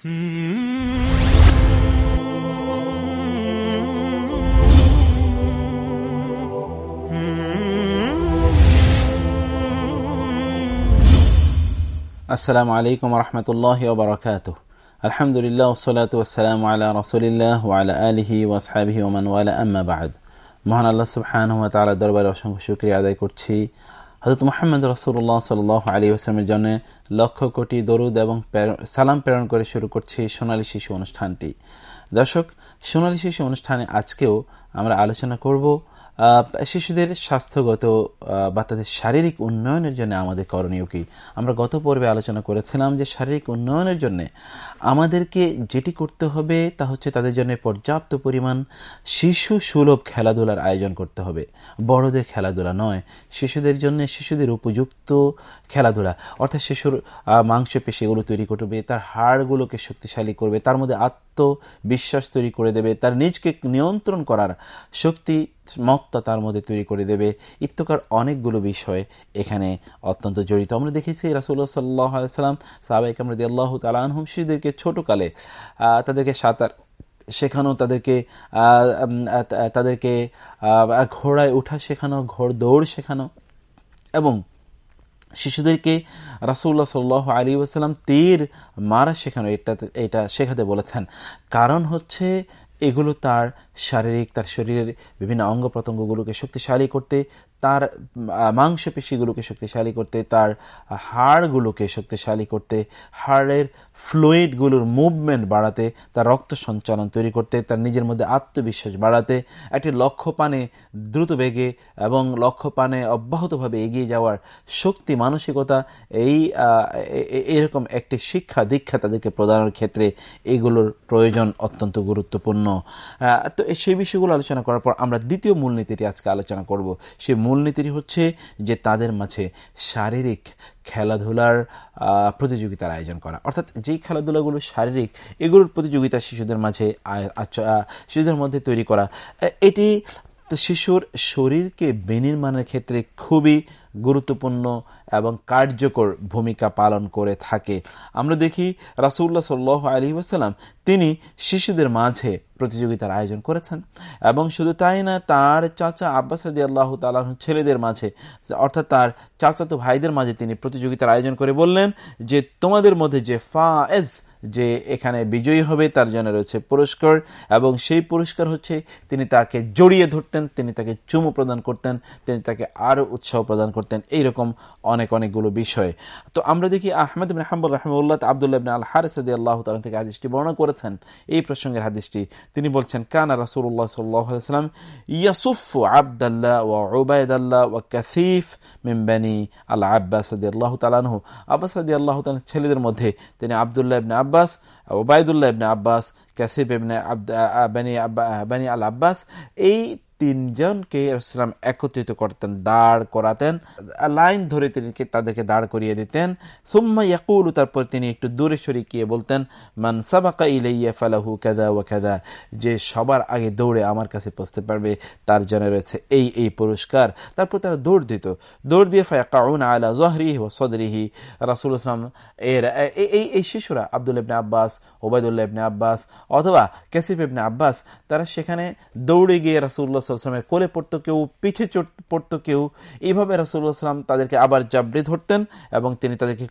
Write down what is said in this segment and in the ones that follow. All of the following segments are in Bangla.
আসসালামু আলাইকুম রহমতুল্লাহ ওবরাকাত আলহামদুলিল্লাহ ওসলাত ওসালাম আলা রসুলিল্লাহ ওয়ালা আলহি ওয়াসহাবিহি ওমান ওয়ালা আম্মা বাদ মহান আল্লাহ সুবহান তালা দরবারে অসংখ্য শুক্রিয়া আদায় করছি হজরত মোহাম্মদ রসুল্লাহ সাল আলী আসলামের জন্য লক্ষ কোটি দরুদ এবং সালাম প্রেরণ করে শুরু করছে সোনালী শিশু অনুষ্ঠানটি। দর্শক, সোনালী শিশু অনুষ্ঠানে আজকেও আমরা আলোচনা করব শিশুদের স্বাস্থ্যগত বা তাদের শারীরিক উন্নয়নের জন্য আমাদের করণীয় কি? আমরা গত পর্বে আলোচনা করেছিলাম যে শারীরিক উন্নয়নের জন্য আমাদেরকে যেটি করতে হবে তা হচ্ছে তাদের জন্য পর্যাপ্ত পরিমাণ শিশু সুলভ খেলাধুলার আয়োজন করতে হবে। বড়দের খেলাধুলা নয়, শিশুদের জন্য শিশুদের উপযুক্ত খেলাধুলা। অর্থাৎ শিশুর মাংসপেশিগুলো তৈরি করবে, তার হাড়গুলোকে শক্তিশালী করবে, তার মধ্যে আত্মবিশ্বাস তৈরি করে দেবে, তার নিজকে নিয়ন্ত্রণ করার শক্তি, মত্তা তার মধ্যে তৈরি করে দেবে। ইত্যকার অনেকগুলো বিষয় এখানে অত্যন্ত জড়িত। আমরা দেখেছি রাসুল্লাহ সাল্লাহ সাল্লাম সাহাবাইক আমরা আল্লাহ তালানহুম শিশুদেরকে ছোটকালে তাদেরকে সাঁতার শেখানো, তাদেরকে তাদেরকে ঘোড়ায় উঠা শেখানো ঘোড় দৌড় শেখানো এবং শিশুদেরকে রাসুল্লাহ সাল্লাহ আলী ওসালাম তীর মারা শেখানো, এটা এটা শেখাতে বলেছেন। কারণ হচ্ছে এগুলো তার শারীরিক, তার শরীরের বিভিন্ন অঙ্গ প্রত্যঙ্গগুলোকে শক্তিশালী করতে, তার মাংসপেশিগুলোকে শক্তিশালী করতে, তার হাড়গুলোকে শক্তিশালী করতে, হাড়ের ফ্লুইডগুলোর মুভমেন্ট বাড়াতে, তার রক্ত সঞ্চালন তৈরি করতে, তার নিজের মধ্যে আত্মবিশ্বাস বাড়াতে, একটি লক্ষ্য পানে দ্রুত বেগে এবং লক্ষ্য পানে অব্যাহতভাবে এগিয়ে যাওয়ার শক্তি, মানসিকতা, এই এরকম একটি শিক্ষা দীক্ষা তাদেরকে প্রদানের ক্ষেত্রে এগুলোর প্রয়োজন অত্যন্ত গুরুত্বপূর্ণ। তো সেই বিষয়গুলো আলোচনা করার পর আমরা দ্বিতীয় মূলনীতিটি আজকে আলোচনা করব। সেই মূলনীতিটি হচ্ছে যে তাদের মাঝে শারীরিক খেলাধুলার প্রতিযোগিতার আয়োজন করা। অর্থাৎ যেই খেলাধুলাগুলো শারীরিক, এগুলোর প্রতিযোগিতা শিশুদের মাঝে শিশুদের মধ্যে তৈরি করা। এটি শিশুর শরীরকে বিনির্মাণের ক্ষেত্রে খুবই গুরুত্বপূর্ণ এবং কার্যকর ভূমিকা পালন করে থাকে। আমরা দেখি রাসুল্লাহ সাল্লাহ আলী ওসালাম তিনি শিশুদের মাঝে প্রতিযোগিতার আয়োজন করেছেন এবং শুধু তাই না, তার চাচা আব্বাস রাজি আল্লাহ তালাহ ছেলেদের মাঝে, অর্থাৎ তার চাচাতো ভাইদের মাঝে তিনি প্রতিযোগিতার আয়োজন করে বললেন যে, তোমাদের মধ্যে যে ফা যে এখানে বিজয়ী হবে, তার জন্য রয়েছে পুরস্কার এবং সেই পুরস্কার হচ্ছে তিনি তাকে জড়িয়ে ধরতেন, তিনি তাকে চুমু প্রদান করতেন, তিনি তাকে আরও উৎসাহ প্রদান করতেন। এইরকম অনেক অনেকগুলো বিষয়। তো আমরা দেখি আহমেদ বিন হাম্বুল রহমুল্লাহ আবদুল্লাহ আল হারিস আল্লাহ তালা থেকে হাদিসটি বর্ণনা করেছেন। এই প্রসঙ্গের হাদিসটি তিনি বলছেন, কানা রাসুল্লাহ সাল্লাম ইয়াসুফ আবদাল্লাহ ও ওবায়দাল্লাহ ও কাসিফ মিমবানি আল্লাহ আব্বাস রদি আল্লাহ তালানহ আব্বাস রদি আল্লাহ তালা ছেলেদের মধ্যে তিনি আবদুল্লাহ ইবনে আব্বাস ওবায়দুল্লাহ ইবনে আব্বাস, কাসিফ ইবনে আব্দ বানি আল আব্বাস এই তিনজনকে ইসলাম একত্রিত করতেন, দাঁড় করাতেন লাইন ধরে তিনি তাদেরকে দাঁড় করিয়ে দিতেন। সুম্মা ইয়াকুল, তারপর তিনি একটু দূরে সরে গিয়ে বলতেন, মান সাবাকা ইলাইয়া ফালাহু কাদা ও কাদা যে সবার আগে দৌড়ে আমার কাছে পৌঁছতে পারবে, তার জন্য রয়েছে এই এই পুরস্কার। তারপর তারা দৌড় দিত। দৌড় দিয়ে ফায়াকাউন আলা জহরিহি ও সদরিহি। রাসুল ইসলাম এর এই এই শিশুরা আব্দুল ইবনে আব্বাস, ওবায়দুল্লাহ ইবনে আব্বাস, অথবা কেসিফ ইবনে আব্বাস, তারা সেখানে দৌড়ে গিয়ে রাসুল্লাহ সাল্লামের কোলে পড়তো কেউ, পিঠে পড়তো কেউ এইভাবে রাসুল্লাহ সাল্লাম তাদেরকে আবার জাবড়ে ধরতেন এবং তিনি তাদেরকে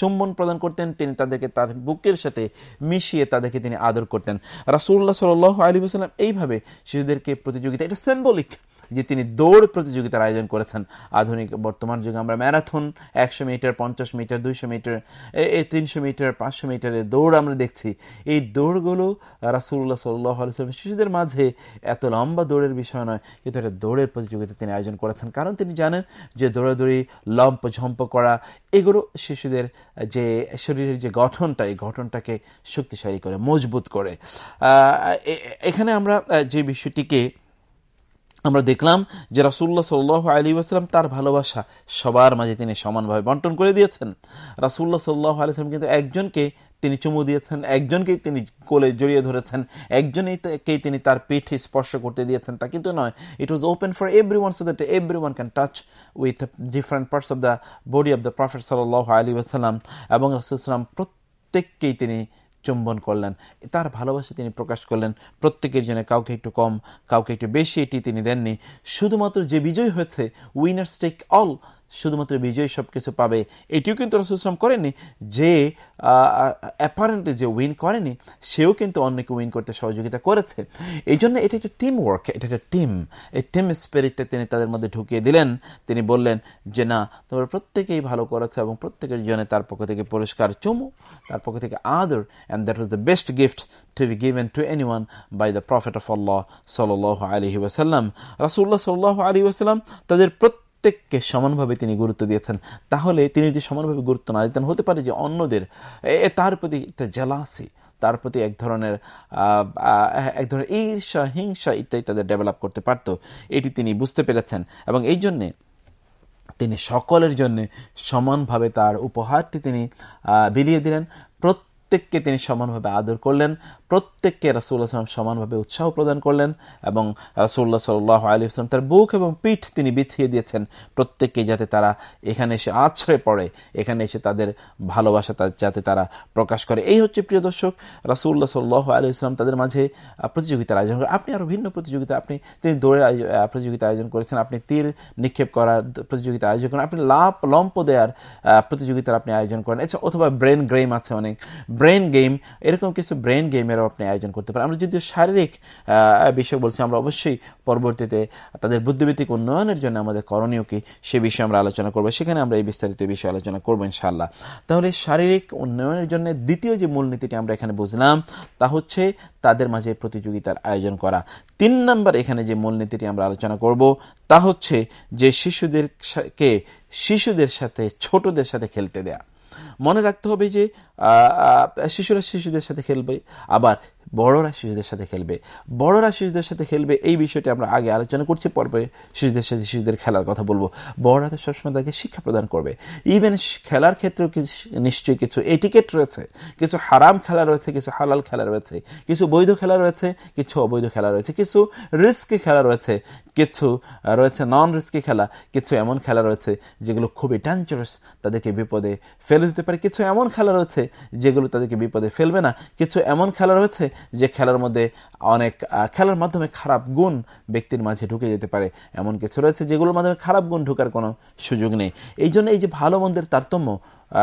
চুম্বন প্রদান করতেন, তিনি তাদেরকে তার বুকের সাথে মিশিয়ে তাদেরকে তিনি আদর করতেন। রাসুল্লাহ সাল আলী সাল্লাম এইভাবে শিশুদেরকে প্রতিযোগিতা, এটা সিম্বলিক যে তিনি দৌড় প্রতিযোগিতার আয়োজন করেছেন আধুনিক বর্তমান যুগে। আমরা ম্যারাথন একশো মিটার, পঞ্চাশ মিটার, দুইশো মিটার তিনশো মিটার, পাঁচশো মিটারের দৌড় আমরা দেখছি। এই দৌড়গুলো রাসুল্লাহ সাল্লাম শিশুদের মাঝে এত লম্বা দৌড়ের বিষয় নয়, কিন্তু একটা দৌড়ের প্রতিযোগিতা তিনি আয়োজন করেছেন। কারণ তিনি জানেন যে দৌড়াদৌড়ি, লম্প, ঝম্প করা, এগুলো শিশুদের যে শরীরের যে গঠনটা, এই গঠনটাকে শক্তিশালী করে, মজবুত করে। এখানে আমরা যে বিষয়টিকে আমরা দেখলাম যে রাসুল্লাহ সাল আলী আসলাম তার ভালোবাসা সবার মাঝে তিনি সমানভাবে বন্টন করে দিয়েছেন। রাসুল্লাহ সাল্লাহ আলিয়াল্লাম কিন্তু একজনকে তিনি চুমু দিয়েছেন একজনকেই তিনি কোলে জড়িয়ে ধরেছেন একজনকেই তিনি তার পিঠে স্পর্শ করতে দিয়েছেন। তা কিন্তু নয় it was open for everyone so that everyone can touch with different parts of the body of the prophet সাল আলী আসাল্লাম এবং রাসুলাম প্রত্যেককেই তিনি চুম্বন করলেন। তার ভালোবাসা তিনি প্রকাশ করলেন। প্রত্যেকের জন্য কাউকে একটু কম, কাউকে একটু বেশি এটি তিনি দেননি। শুধুমাত্র যে বিজয় হয়েছে উইনার্স টেক অল শুধুমাত্র বিজয় সবকিছু পাবে। এটিও কিন্তু রসুলাম করেনি যে অ্যাপারেন্টলি যে উইন করেনি, সেও কিন্তু অন্যকে উইন করতে সহযোগিতা করেছে। এই জন্য এটা একটা টিম ওয়ার্ক এটা একটা টিম এই টিম স্পিরিটটা তিনি তাদের মধ্যে ঢুকিয়ে দিলেন। তিনি বললেন যে, না, তোমরা প্রত্যেকেই ভালো করেছে এবং প্রত্যেকের জন্য তার পক্ষ থেকে পুরস্কার, চুমু, তার পক্ষ থেকে আদর and that was the best gift to be given to anyone by the prophet of Allah সাল আলহি ওয়াসাল্লাম। রাসুল্লাহ সাল্লাহ আলী ওয়াসাল্লাম তাদের প্রত্যেক প্রত্যেককে সমানভাবে তিনি গুরুত্ব দিয়েছেন। তাহলে তিনি যদি সমানভাবে গুরুত্ব না দিতেন, হতে পারে যে অন্যদের তার প্রতি একটা জেলাসি তার প্রতি এক ধরনের এক ধরনের ঈর্ষা, হিংসা ইত্যাদি তাদের ডেভেলপ করতে পারত। এটি তিনি বুঝতে পেরেছেন এবং এই জন্যে তিনি সকলের জন্য সমানভাবে তার উপহারটি তিনি বিলিয়ে দিলেন। প্রত্যেককে তিনি সমানভাবে আদর করলেন। প্রত্যেককে রাসুল্লাহ সাল্লাম সমানভাবে উৎসাহ প্রদান করলেন এবং রাসুল্লাহ সাল্লাহ আলী আসলাম তার বুক এবং পিঠ তিনি বিছিয়ে দিয়েছেন। প্রত্যেককে যাতে তারা এখানে এসে আছড়ে পড়ে, এখানে এসে তাদের ভালোবাসা যাতে তারা প্রকাশ করে। এই হচ্ছে প্রিয় দর্শক রাসুল্লাহ সাল্লাহ আলী ইসলাম তাদের মাঝে প্রতিযোগিতার আয়োজন করেন আপনি আরও ভিন্ন প্রতিযোগিতা, আপনি তিনি দৌড়ের প্রতিযোগিতা আয়োজন করেছেন, আপনি তীর নিক্ষেপ করার প্রতিযোগিতা আয়োজন করেন, আপনি লাভ লম্প দেওয়ার প্রতিযোগিতার আপনি আয়োজন করেন। এছাড়া অথবা ব্রেন গেম আছে অনেক। ব্রেন গেম, এরকম কিছু ব্রেন গেমের সেমিনারও আপনি আয়োজন করতে পারেন। আমরা যদি শারীরিক বিষয় বলছি, আমরা অবশ্যই পরবর্তীতে তাদের বুদ্ধিভিত্তিক উন্নয়নের জন্য আমাদের করণীয় কি সে বিষয়ে আমরা আলোচনা করব। সেখানে আমরা এই বিস্তারিত বিষয়ে আলোচনা করব ইনশাল্লাহ তাহলে শারীরিক উন্নয়নের জন্য দ্বিতীয় যে মূলনীতিটি আমরা এখানে বুঝলাম, তা হচ্ছে তাদের মাঝে প্রতিযোগিতার আয়োজন করা। তিন নম্বর এখানে যে মূলনীতিটি আমরা আলোচনা করব, তা হচ্ছে যে শিশুদেরকে শিশুদের সাথে, ছোটদের সাথে খেলতে দেয়া। মনে রাখতে হবে যে শিশুরা শিশুদের সাথে খেলবে। আবার বড়রা শিশুদের সাথে খেলবে বড়রা শিশুদের সাথে খেলবে, এই বিষয়টি আমরা আগে আলোচনা করছি পর্বে শিশুদের সাথে শিশুদের খেলার কথা বলব। বড়রা তো সবসময় তাকে শিক্ষা প্রদান করবে। ইভেন খেলার ক্ষেত্রেও নিশ্চয়ই কিছু এটিকেট রয়েছে, কিছু হারাম খেলা রয়েছে, কিছু হালাল খেলা রয়েছে, কিছু বৈধ খেলা রয়েছে, কিছু অবৈধ খেলা রয়েছে, কিছু রিস্কি খেলা রয়েছে, কিছু রয়েছে নন রিস্কি খেলা, কিছু এমন খেলা রয়েছে যেগুলো খুবই ডেঞ্জারাস তাদেরকে বিপদে ফেলে দিতে পারে, কিছু এমন খেলা রয়েছে যেগুলো তাদেরকে বিপদে ফেলবে না, কিছু এমন খেলা রয়েছে যে খেলার মধ্যে অনেক খেলার মাধ্যমে খারাপ গুণ ব্যক্তির মাঝে ঢুকে যেতে পারে। এমন কিছু রয়েছে যেগুলোর মাধ্যমে খারাপ গুণ ঢুকার কোনো সুযোগ নেই। এই জন্য এই যে ভালো মন্দের তারতম্য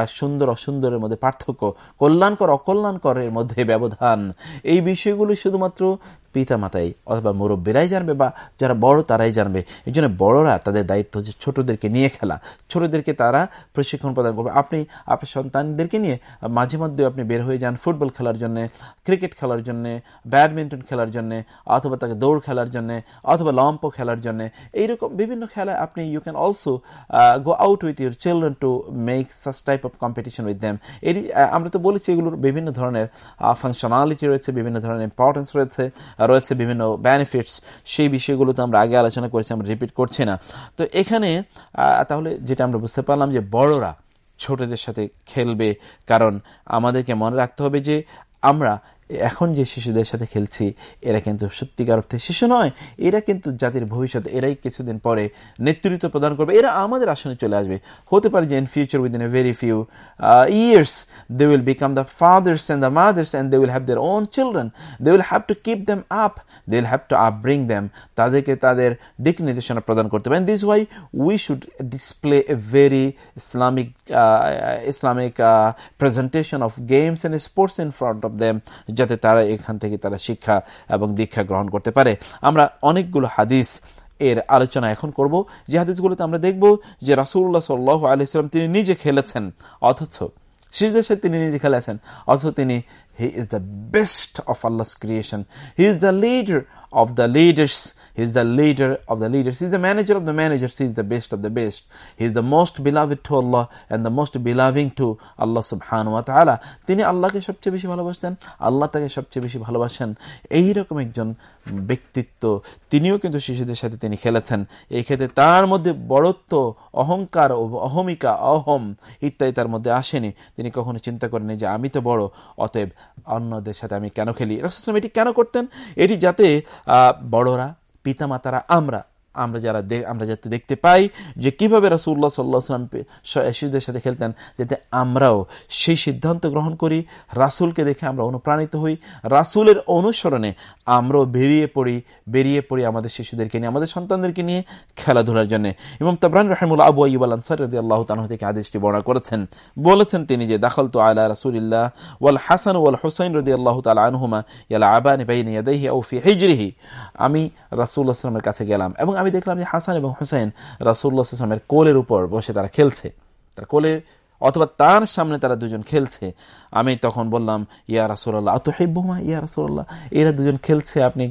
সুন্দর, অসুন্দরের মধ্যে পার্থক্য, কল্যাণকর, অকল্যাণকরের মধ্যে ব্যবধান, এই বিষয়গুলো শুধুমাত্র পিতা মাতাই অথবা মুরব্বীরাই জানবে বা যারা বড় তারাই জানবে। এই জন্য বড়রা তাদের দায়িত্ব হচ্ছে ছোটদেরকে নিয়ে খেলা। ছোটদেরকে তারা প্রশিক্ষণ প্রদান করবে। আপনি, আপনার সন্তানদেরকে নিয়ে মাঝে মধ্যে আপনি বের হয়ে যান ফুটবল খেলার জন্য, ক্রিকেট খেলার জন্য, ব্যাডমিন্টন খেলার জন্য, অথবা তাকে দৌড় খেলার জন্য, অথবা লম্প খেলার জন্য, এইরকম বিভিন্ন খেলা আপনি you can also go out with your children to make such type of competition with them এটি আমরা তো বলেছি এগুলোর বিভিন্ন ধরনের ফাংশনালিটি রয়েছে, বিভিন্ন ধরনের ইম্পর্টেন্স রয়েছে রয়েছে বিভিন্ন বেনিফিটস সেই বিষয়গুলো তো আমরা আগে আলোচনা করেছি, আমরা রিপিট করছি না। তো এখানে তাহলে যেটা আমরা বুঝতে পারলাম যে বড়রা ছোটদের সাথে খেলবে, কারণ আমাদেরকে মনে রাখতে হবে যে আমরা এখন যে শিশুদের সাথে খেলছি, এরা কিন্তু সত্যিকার অর্থে শিশু নয়, এরা কিন্তু জাতির ভবিষ্যৎ, এরাই কিছুদিন পরে নেতৃত্ব প্রদান করবে। এরা আমাদের আসনে চলে আসবে। হতে পারে যে in future within a very few years they will become the fathers and the mothers and they will have their own children they will have to keep them up they will have to up bring them তাদেরকে তাদের দিক নির্দেশনা প্রদান করতে পারেন this why we should display a very Islamic Islamic presentation of games and sports in front of them যাতে তারা এখান থেকে তারা শিক্ষা এবং দীক্ষা গ্রহণ করতে পারে। আমরা অনেকগুলো হাদিস এর আলোচনা এখন করব। যে হাদিসগুলোতে আমরা দেখব যে রাসুল্লাহ সাল্লাহ আলিয়াল্লাম তিনি নিজে খেলেছেন, অথচ শিশুদের সাথে তিনি নিজে খেলেছেন, অথচ তিনি he is the best of Allah creation he is the leader of the leaders. He is the leader of the leaders. He is the manager of the managers. He is the best of the best. He is the most beloved to Allah and the most beloved to Allah subhanahu wa ta'ala. তিনি আল্লাহকে সবচেয়ে বেশি ভালোবাসতেন, আল্লাহ তাকে সবচেয়ে বেশি ভালোবাসেন এইরকম একজন ব্যক্তিত্ব তিনিও কিন্তু শিশুদের সাথে তিনি খেলেছেন এই ক্ষেত্রে তার মধ্যে বড়ত্ব, অহংকার অহমিকা, অহম ইত্যাদি তার মধ্যে আসেনি তিনি কখনো চিন্তা করেনি যে আমি তো বড়, অতএব অন্যদের সাথে আমি কেন খেলি রসুলাম এটি কেন করতেন এটি যাতে বড়রা পিতামাতারা আমরা আমরা যারা আমরা যাতে দেখতে পাই যে কীভাবে রাসুল্লাহ সাল্লাহ সাল্লাম শিশুদের সাথে খেলতেন, যাতে আমরাও সেই সিদ্ধান্ত গ্রহণ করি, রাসুলকে দেখে আমরা অনুপ্রাণিত হই। রাসুলের অনুসরণে আমরাও বেরিয়ে পড়ি বেরিয়ে পড়ি আমাদের শিশুদেরকে নিয়ে, আমাদের সন্তানদেরকে নিয়ে খেলাধুলার জন্য। এবং তাবরান রাহিমুল আবু আইব আনসার রদি আল্লাহ তানহ থেকে আদেশটি বর্ণনা করেছেন। বলেছেন তিনি যে দাখল তো আলা রাসুলিল্লাহ ওয়াল হাসান ওয়াল হুসাইন রদি আল্লাহ তালা আনহুমা ইয়ালা আবানি বাইনি ইয়াদাইহি ও ফি হিজরিহি। আমি রাসুল্লাহ আসলামের কাছে গেলাম এবং আমি দেখলাম যে হাসান এবং হুসাইন রাসুল্লাহ আসলামের কোলের উপর বসে তারা খেলছে। তার কোলে অথবা তার সামনে তারা দুজন খেলছে। আমি তখন বললাম, ইয়া রাসোল্লাহ অত হেব্বুমা ইয়া রাসোল্লাহ এরা দুজন খেলছে, আপনি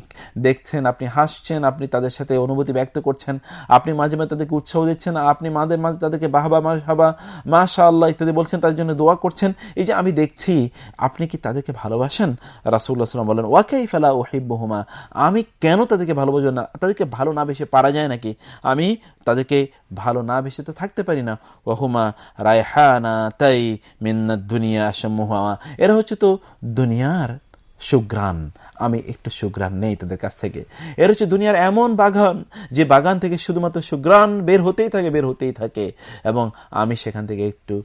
দেখছেন, আপনি হাসছেন, আপনি তাদের সাথে অনুভূতি ব্যক্ত করছেন, আপনি মাঝে মাঝে তাদেরকে উৎসাহ দিচ্ছেন, আপনি মাঝে মাঝে তাদেরকে বাহবা হাবা মাশা আল্লাহ ইত্যাদি বলছেন, তাদের জন্য দোয়া করছেন। এই যে আমি দেখছি, আপনি কি তাদেরকে ভালোবাসেন? রাসুল্লাহ সাল্লাম বলেন ওয়াকাই ফেলা ও হেব্বহুমা আমি কেন তাদেরকে ভালোবাসবো না? তাদেরকে ভালো না বেশি পারা যায় নাকি? আমি তাদেরকে ভালো না ভেসে তো থাকতে পারি না। ওহুমা রায়হানা তাই মিন্না দুনিয়া সমুহা এরা হচ্ছে তো দুনিয়ার সুগ্রাণ আমি একটু সুগ্রাণ নেই তাদের কাছ থেকে। এর হচ্ছে দুনিয়ার এমন বাগান, যে বাগান থেকে শুধুমাত্র সুগ্রাণ বের হতেই থাকে, বের হতেই থাকে। এবং আমি সেখান থেকে একটু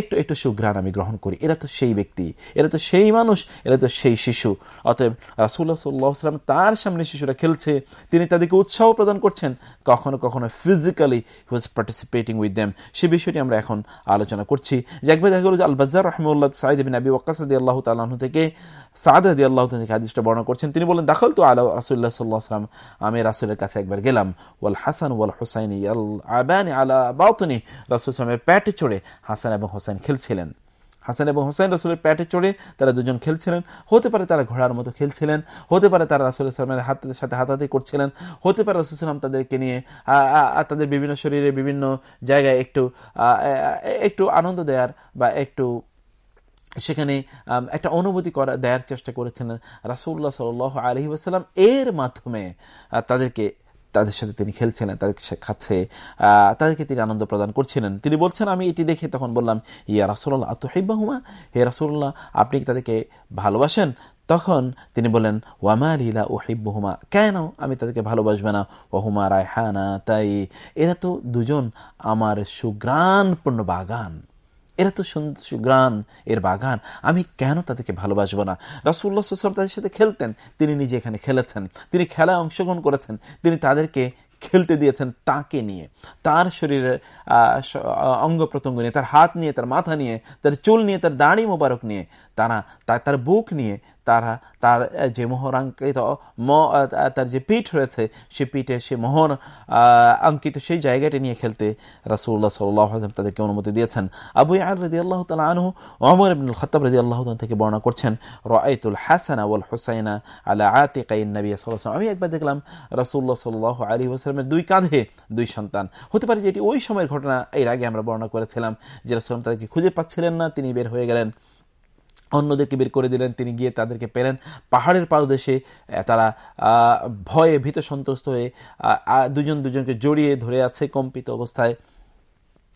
একটু একটু সুগ্রাণ আমি গ্রহণ করি। এরা তো সেই ব্যক্তি, এরা তো সেই মানুষ, এরা তো সেই শিশু। অতএব রাসুল্লাহ সাল্লাহাম তার সামনে শিশুরা খেলছে, তিনি তাদেরকে উৎসাহ প্রদান করছেন। কখনো কখনো physically he was participating with them সে বিষয়টি আমরা এখন আলোচনা করছি। যে একবার দেখা গেল যে আলবাজার রহমুল্লাহ সাইদ বিন আবি ওয়াক্কাস আল্লাহ তালাহ থেকে সাদ আল্লাহ হাদিসটা বর্ণনা করছেন। তিনি বলেন দাখল তো আল্লাহ রাসুল্লাহ সাল্লাহ আমি রাসুলের কাছে একবার গেলাম। ওয়াল হাসান ওয়াল হুসাইন আবানি আলা বাউতনি রাসুল সালামের প্যাটে চড়ে হাসান এবং হোসেন খেলছিলেন। হাসান এবং হোসেন রাসুলের প্যাটে চড়ে তারা দুজন খেলছিলেন। হতে পারে তারা ঘোড়ার মতো খেলছিলেন। হতে পারে তারা রাসুল ইসলামের হাতের সাথে হাতাহাতি করছিলেন। হতে পারে রাসুল ইসলাম তাদেরকে নিয়ে তাদের বিভিন্ন শরীরে বিভিন্ন জায়গায় একটু একটু আনন্দ দেওয়ার বা একটু সেখানে একটা অনুভূতি করা দেওয়ার চেষ্টা করেছেন রাসুল্লাহ সাল আলহি আসাল্লাম এর মাধ্যমে তাদেরকে, তাদের সাথে তিনি খেলছিলেন তাদের খাচ্ছে তাদেরকে তিনি আনন্দ প্রদান করছিলেন। তিনি বলছেন, আমি এটি দেখে তখন বললাম, ইয়া রাসুল্লাহ আতহিবাহুমা হে রাসুল্লাহ আপনি কি তাদেরকে ভালোবাসেন? তখন তিনি বলেন ওয়ামালিলা ও হিব্বহুমা কেন? আমি তাদেরকে ভালোবাসবে না। ওহুমা রায়হানা তাই? এরা তো দুজন আমার সুগ্রাণপূর্ণ বাগান। এরা তো গ্রান এর বাগান। আমি কেন তাদেরকে ভালোবাসবো না? রাসুল্লাহাম তাদের সাথে খেলতেন। তিনি নিজে এখানে খেলেছেন। তিনি খেলায় অংশগ্রহণ করেছেন। তিনি তাদেরকে খেলতে দিয়েছেন তাকে নিয়ে। তার শরীরের অঙ্গ প্রত্যঙ্গ নিয়ে, তার হাত নিয়ে, তার মাথা নিয়ে, তার চুল নিয়ে, তার দাড়ি মোবারক নিয়ে তারা, তার বুক নিয়ে তারা, তার যে মোহরাঙ্কিত তার যে পিঠ রয়েছে, সে পিঠে সে মোহর অঙ্কিত সেই জায়গাটি নিয়ে খেলতে রাসুল্লাহ সাল্লাহ তাদেরকে অনুমতি দিয়েছেন। আবু আর রদি আল্লাহ তালা আনহু ইবনুল খতাব রদি আল্লাহ থেকে বর্ণনা করছেন রাইতুল হাসানা ওয়াল হুসাইনা আলা আতিকাইন নবী সাল্লাহ আমি একবার দেখলাম রাসুল্লাহ সাল্লাহ আলী ওসালামের দুই কাঁধে দুই সন্তান। হতে পারে যে এটি ওই সময়ের ঘটনা, এর আগে আমরা বর্ণনা করেছিলাম যে রাসুলাম তাদেরকে খুঁজে পাচ্ছিলেন না, তিনি বের হয়ে গেলেন। অন্যদেরকে বের করে দিলেন, তিনি গিয়ে তাদেরকে পেলেন। পাহাড়ের পাদদেশে তারা ভয়ে ভীত সন্ত্রস্ত হয়ে দুজন দুজনকে জড়িয়ে ধরে আছে কম্পিত অবস্থায়।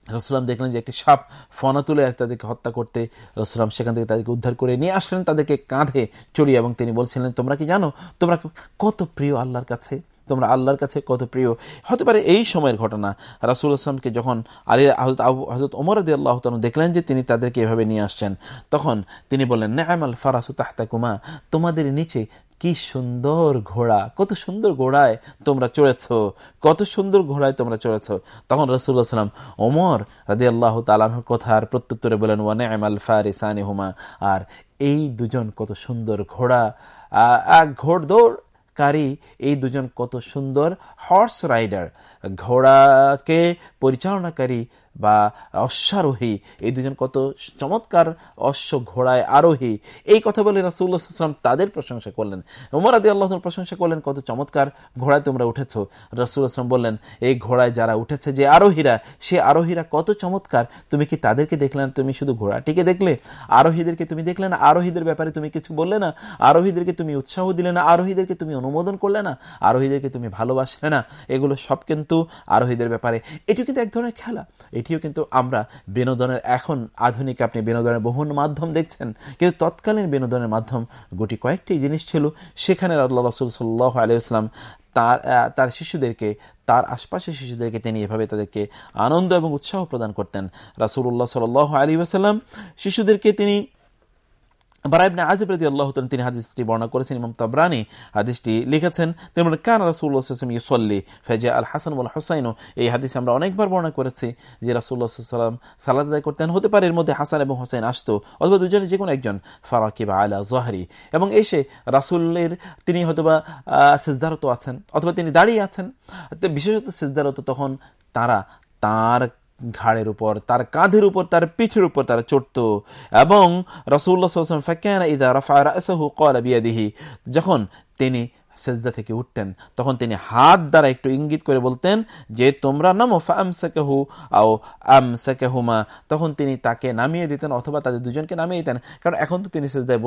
রসুলাম দেখলেন যে একটি সাপ ফনা তুলে তাদেরকে হত্যা করতে রসুলাম সেখান থেকে তাদেরকে উদ্ধার করে নিয়ে আসলেন, তাদেরকে কাঁধে চড়িয়ে এবং তিনি বলছিলেন, তোমরা কি জানো? তোমরা কত প্রিয় আল্লাহর কাছে? তোমরা আল্লাহর কাছে কত প্রিয়। হতে পারে এই সময়ের ঘটনা, রাসুল আসলামকে যখন আলী হজরত আবু হজরত ওমর আদি আল্লাহ দেখলেন যে তিনি তাদেরকে এভাবে নিয়ে আসছেন, তখন তিনি বললেন নেহামাল ফারাসু তাহতাকুমা, তোমাদের নিচে কি সুন্দর ঘোড়া, কত সুন্দর ঘোড়ায় তোমরা চড়েছ, কত সুন্দর ঘোড়ায় তোমরা চড়েছ। তখন রসুল্লাহ সাল্লাম ওমর রাদি আল্লাহ তালাহর কথার প্রত্যুত্তরে বলেন ওয়ানে আমাল ফারিসানি হুমা আর এই দুজন কত সুন্দর ঘোড়া ঘোড়দৌড় কারি এই দুজন কত সুন্দর হর্স রাইডার ঘোড়াকে পরিচালনাকারী বা অশ্বারোহী, এই দুজন কত চমৎকার অশ্ব ঘোড়ায় আরোহী। এই কথা বলে রাসুল্লাহাম তাদের প্রশংসা করলেন। উমর আদি আল্লাহ প্রশংসা করলেন, কত চমৎকার ঘোড়ায় তোমরা উঠেছ। রসুল আসলাম বললেন, এই ঘোড়ায় যারা উঠেছে যে আরোহীরা, সে আরোহীরা কত চমৎকার। তুমি কি তাদেরকে দেখলেন তুমি শুধু ঘোড়াটিকে দেখলে? আরোহীদেরকে তুমি দেখলে না? আরোহীদের ব্যাপারে তুমি কিছু বললে না? আরোহীদেরকে তুমি উৎসাহ দিলে না? আরোহীদেরকে তুমি অনুমোদন করলে না? আরোহীদেরকে তুমি ভালোবাসলে না? এগুলো সব কিন্তু আরোহীদের ব্যাপারে। এটি কিন্তু এক ধরনের খেলা। এটিও কিন্তু আমরা বিনোদনের, এখন আধুনিক আপনি বিনোদনের বহু মাধ্যম দেখছেন, কিন্তু তৎকালীন বিনোদনের মাধ্যম গুটি কয়েকটি জিনিস ছিল, সেখানে আল্লাহ রসুল সাল্লাহ আলিয়াস্লাম তার তার শিশুদেরকে, তার আশপাশের শিশুদেরকে তিনি এভাবে তাদেরকে আনন্দ এবং উৎসাহ প্রদান করতেন। রাসুল্লাহ সাল আলী আসাল্লাম শিশুদেরকে তিনি বারাইবনে আজিব তিনি হাদিসটি বর্ণনা করেছেন হাদিসটি লিখেছেন ফেজা আল হাসান এই হাদিসে আমরা অনেকবার বর্ণনা করেছি যে করতেন, হতে পারে এর মধ্যে হাসান এবং হোসেন অথবা দুজনে যে কোনো একজন ফারাকি বা আলা জহারি এবং এসে রাসুল্লের তিনি হয়তোবা সেজদারত আছেন, অথবা তিনি দাঁড়িয়ে আছেন বিশেষত সেজদারত তখন তারা, তার ঘাড়ের উপর তার কাঁধের উপর তার পিঠের উপর তারা চড়ত। এবং রসুল্লাহ যখন তিনি সেজদা থেকে উঠতেন। তখন তিনি হাত দ্বারা একটু ইঙ্গিত করে বলতেন যে, তোমরা নামো ফামসাকাহু আও আম আমসাকাহুমা। তখন তিনি তাকে নামিয়ে দিতেন অথবা তাদের দুজনকে নামিয়ে দিতেন। কারণ এখন তো তিনি সেজদায়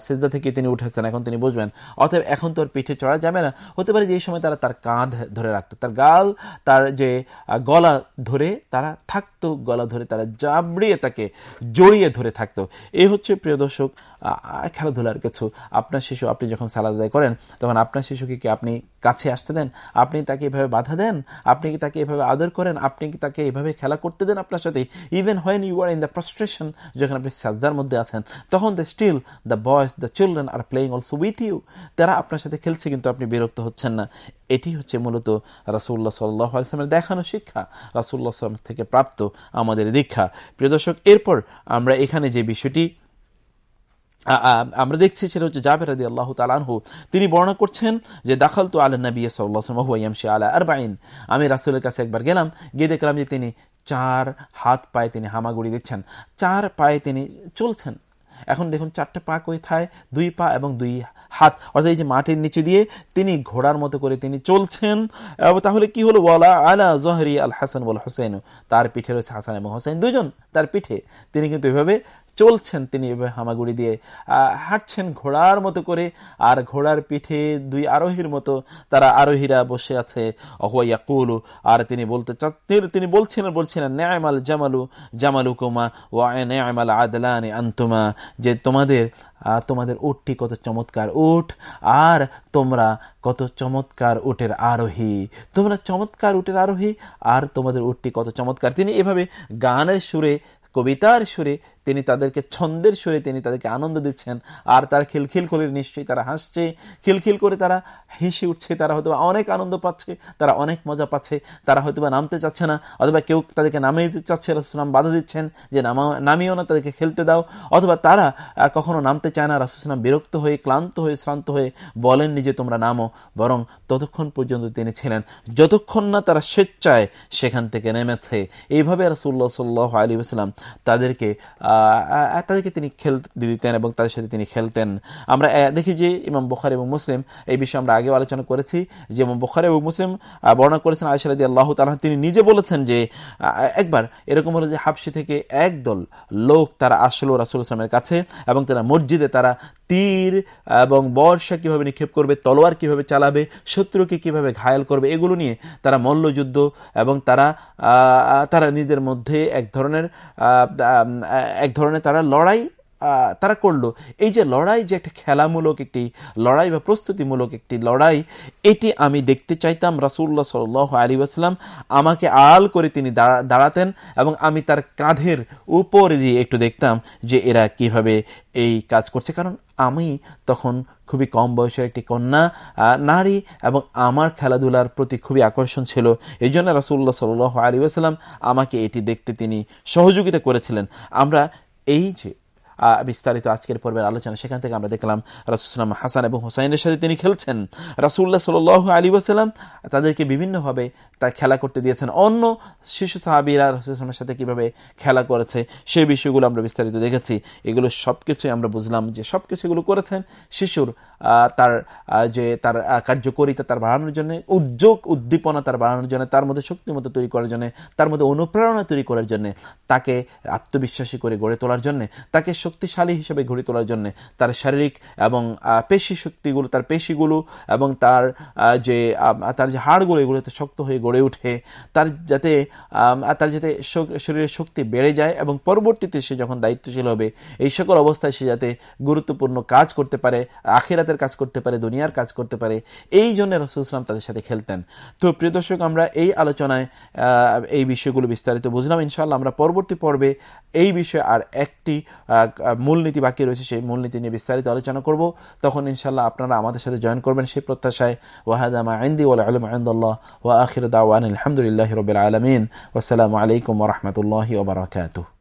সেজদা থেকে তিনি উঠেছেন, এখন তিনি বুঝবেন। অতএব এখন তোর পিঠে চড়া যাবে না। হতে পারে যে এই সময় তারা তার কাঁধ ধরে রাখতো, তার গাল, তার যে গলা ধরে তারা থাকতো, গলা ধরে তারা জাবড়িয়ে তাকে জড়িয়ে ধরে থাকতো। এই হচ্ছে প্রিয় দর্শক খেলাধুলার কিছু আপনার শিশু আপনি যখন সালাদ আদায় করেন, তখন আপনার শিশুকে কি আপনি কাছে আসতে দেন? আপনি তাকে এভাবে বাধা দেন? আপনি কি তাকে এভাবে আদর করেন? আপনি কি তাকে এভাবে খেলা করতে দেন আপনার সাথে? Even when you are in the prostration যখন আপনি সাজদার মধ্যে আছেন, তখন the still the boys the children are playing also with you তারা আপনার সাথে খেলছে কিন্তু আপনি বিরক্ত হচ্ছেন না। এটি হচ্ছে মূলত রাসুল্লাহ সাল্লামের দেখানো শিক্ষা রাসুল্লাহ সাল্লাম থেকে প্রাপ্ত আমাদের দীক্ষা। প্রিয় দর্শক, এরপর আমরা এখানে যে বিষয়টি আমরা দেখছি সেটা হচ্ছে জাবের আদি আল্লাহ তালানহু তিনি বর্ণনা করছেন যে দাখাল তো আল্লাহ নবী সাল্লাহামশি আলা আরবাইন আমি রাসুলের কাছে একবার গেলাম, গিয়ে দেখলাম যে তিনি চার হাত পায়ে তিনি হামাগুড়ি দিচ্ছেন। চার পায়ে তিনি চলছেন। এখন দেখুন, চারটে পা কোথায় দুই পা এবং দুই হাত। অর্থাৎ এই যে মাটির নিচে দিয়ে তিনি ঘোড়ার মতো করে তিনি চলছেন। তাহলে কি হলো? ওয়ালা আলা জহরি আল হাসান বল হোসেন তার পিঠে রয়েছে হাসান এবং হোসেন দুজন তার পিঠে। তিনি কিন্তু এভাবে চলছেন তিনি এভাবে হামাগুড়ি দিয়ে। হাঁটছেন ঘোড়ার মতো করে, আর ঘোড়ার পিঠে দুই আরোহীর মতো তারা আরোহীরা বসে আছে। অহুয়াকুলু আর তিনি বলতে তিনি বলছিলেন বলছিলেন ন্যায়মাল জামালু জামালু কুমা ও ন্যায়মাল আদলানি আন্তুমা। যে তোমাদের তোমাদের উটটি কত চমৎকার উঠ আর তোমরা কত চমৎকার উটের আরোহী। তোমরা চমৎকার উটের আরোহী, আর তোমাদের উটটি কত চমৎকার। তিনি এভাবে গানের সুরে, কবিতার সুরে তিনি তাদেরকে ছন্দের সুরে তিনি তাদেরকে আনন্দ দিচ্ছেন। আর তারা খিলখিল করে নিশ্চয়ই তারা হাসছে। খিলখিল করে তারা হেসে উঠছে, তারা হয়তো অনেক আনন্দ পাচ্ছে, তারা অনেক মজা পাচ্ছে, তারা হয়তো নামতে চাচ্ছে না, অথবা কেউ তাদেরকে নামিয়ে দিতে চাচ্ছে রাসুসলাম বাধা দিচ্ছেন যে নামা, নামিও না, তাদেরকে খেলতে দাও। অথবা তারা কখনো নামতে চায় না রাসুসলাম বিরক্ত হয়ে, ক্লান্ত হয়ে, শ্রান্ত হয়ে বলেননি যে তোমরা নামো, বরং ততক্ষণ পর্যন্ত তিনি ছিলেন। যতক্ষণ না তারা স্বেচ্ছায় সেখান থেকে নেমেছে। এইভাবে রাসুল্লাহ সাল্লাহ আলী আসলাম তাদেরকে তাদেরকে তিনি খেলতে দিতেন এবং তাদের সাথে তিনি খেলতেন। আমরা দেখি যে ইমাম বখার এবং মুসলিম এই বিষয়ে আমরা আগেও আলোচনা করেছি যে ইমাম বখার এবং মুসলিম বর্ণনা করেছেন আয়সারদি আল্লাহ তালা তিনি নিজে বলেছেন যে একবার এরকম হলো যে হাফসি থেকে একদল লোক তারা আসলো রাসুল ইসলামের কাছে এবং তারা মসজিদে তারা তীর এবং বর্ষা কীভাবে নিক্ষেপ করবে, তলোয়ার কীভাবে চালাবে, শত্রুকে কীভাবে ঘায়াল করবে, এগুলো নিয়ে তারা মল্লযুদ্ধ এবং তারা তারা নিজেদের মধ্যে এক ধরনের এক ধরনের তারা লড়াই তারা করল। এই যে লড়াই যে একটা খেলামূলক একটি লড়াই বা প্রস্তুতিমূলক একটি লড়াই, এটি আমি দেখতে চাইতাম রাসুল্লাহ সাল আলী আসলাম আমাকে আল করে তিনি দাঁড়াতেন এবং আমি তার কাঁধের উপর দিয়ে একটু দেখতাম যে এরা কীভাবে এই কাজ করছে। কারণ আমি তখন খুবই কম বয়সের একটি কন্যা নারী এবং আমার খেলাধুলার প্রতি খুবই আকর্ষণ ছিল। এই জন্য রাসুল্লাহ সাল আলী আসসালাম আমাকে এটি দেখতে তিনি সহযোগিতা করেছিলেন। আমরা এই যে বিস্তারিত আজকের পর্বের আলোচনা। সেখান থেকে আমরা দেখলাম রাসুলাম হাসান এবং হোসাইনের সাথে তিনি খেলছেন। রাসুল্লাহ সাল আলী ওসালাম তাদেরকে বিভিন্নভাবে তা খেলা করতে দিয়েছেন। অন্য শিশু সাহাবিরা রসুলামের সাথে কীভাবে খেলা করেছে সেই বিষয়গুলো আমরা বিস্তারিত দেখেছি। এগুলো সব কিছুই আমরা বুঝলাম যে সব কিছু এগুলো করেছেন শিশুর তার যে তার কার্যকরিতা তার বাড়ানোর জন্য, উদ্যোগ, উদ্দীপনা তার বাড়ানোর জন্য, তার মধ্যে শক্তিমতো তৈরি করার জন্য, তার মধ্যে অনুপ্রেরণা তৈরি করার জন্য, তাকে আত্মবিশ্বাসী করে গড়ে তোলার জন্য, তাকে শক্তিশালী হিসেবে গড়ে তোলার জন্য তার শারীরিক এবং পেশি শক্তিগুলো, তার পেশিগুলো এবং তার যে তার যে হাড়গুলো, এগুলো শক্ত হয়ে গড়ে উঠে তার যাতে তার যাতে শরীরের শক্তি বেড়ে যায় এবং পরবর্তীতে সে যখন দায়িত্বশীল হবে, এই সকল অবস্থায় সে যাতে গুরুত্বপূর্ণ কাজ করতে পারে, আখিরাতের কাজ করতে পারে, দুনিয়ার কাজ করতে পারে, এই জন্য রসুল ইসলাম তাদের সাথে খেলতেন। তো প্রিয় দর্শক, আমরা এই আলোচনায় এই বিষয়গুলো বিস্তারিত বুঝলাম। ইনশাল্লাহ আমরা পরবর্তী পর্বে এই বিষয়ে আর একটি মূলনীতি বাকি রয়েছে, সেই মূলনীতি নিয়ে বিস্তারিত আলোচনা করব। তখন ইনশাল্লাহ আপনারা আমাদের সাথে জয়েন করবেন সেই প্রত্যাশায়। ওয়াহাদামা আইন্দি ওয়াল আলম আহমদুল্লাহ ওয়া আখির দাওয়ান আলহামদুলিল্লাহ রবিল আলমিন। ওসালামু আলাইকুম রহমতুল্লাহ ওবরাকাতুহ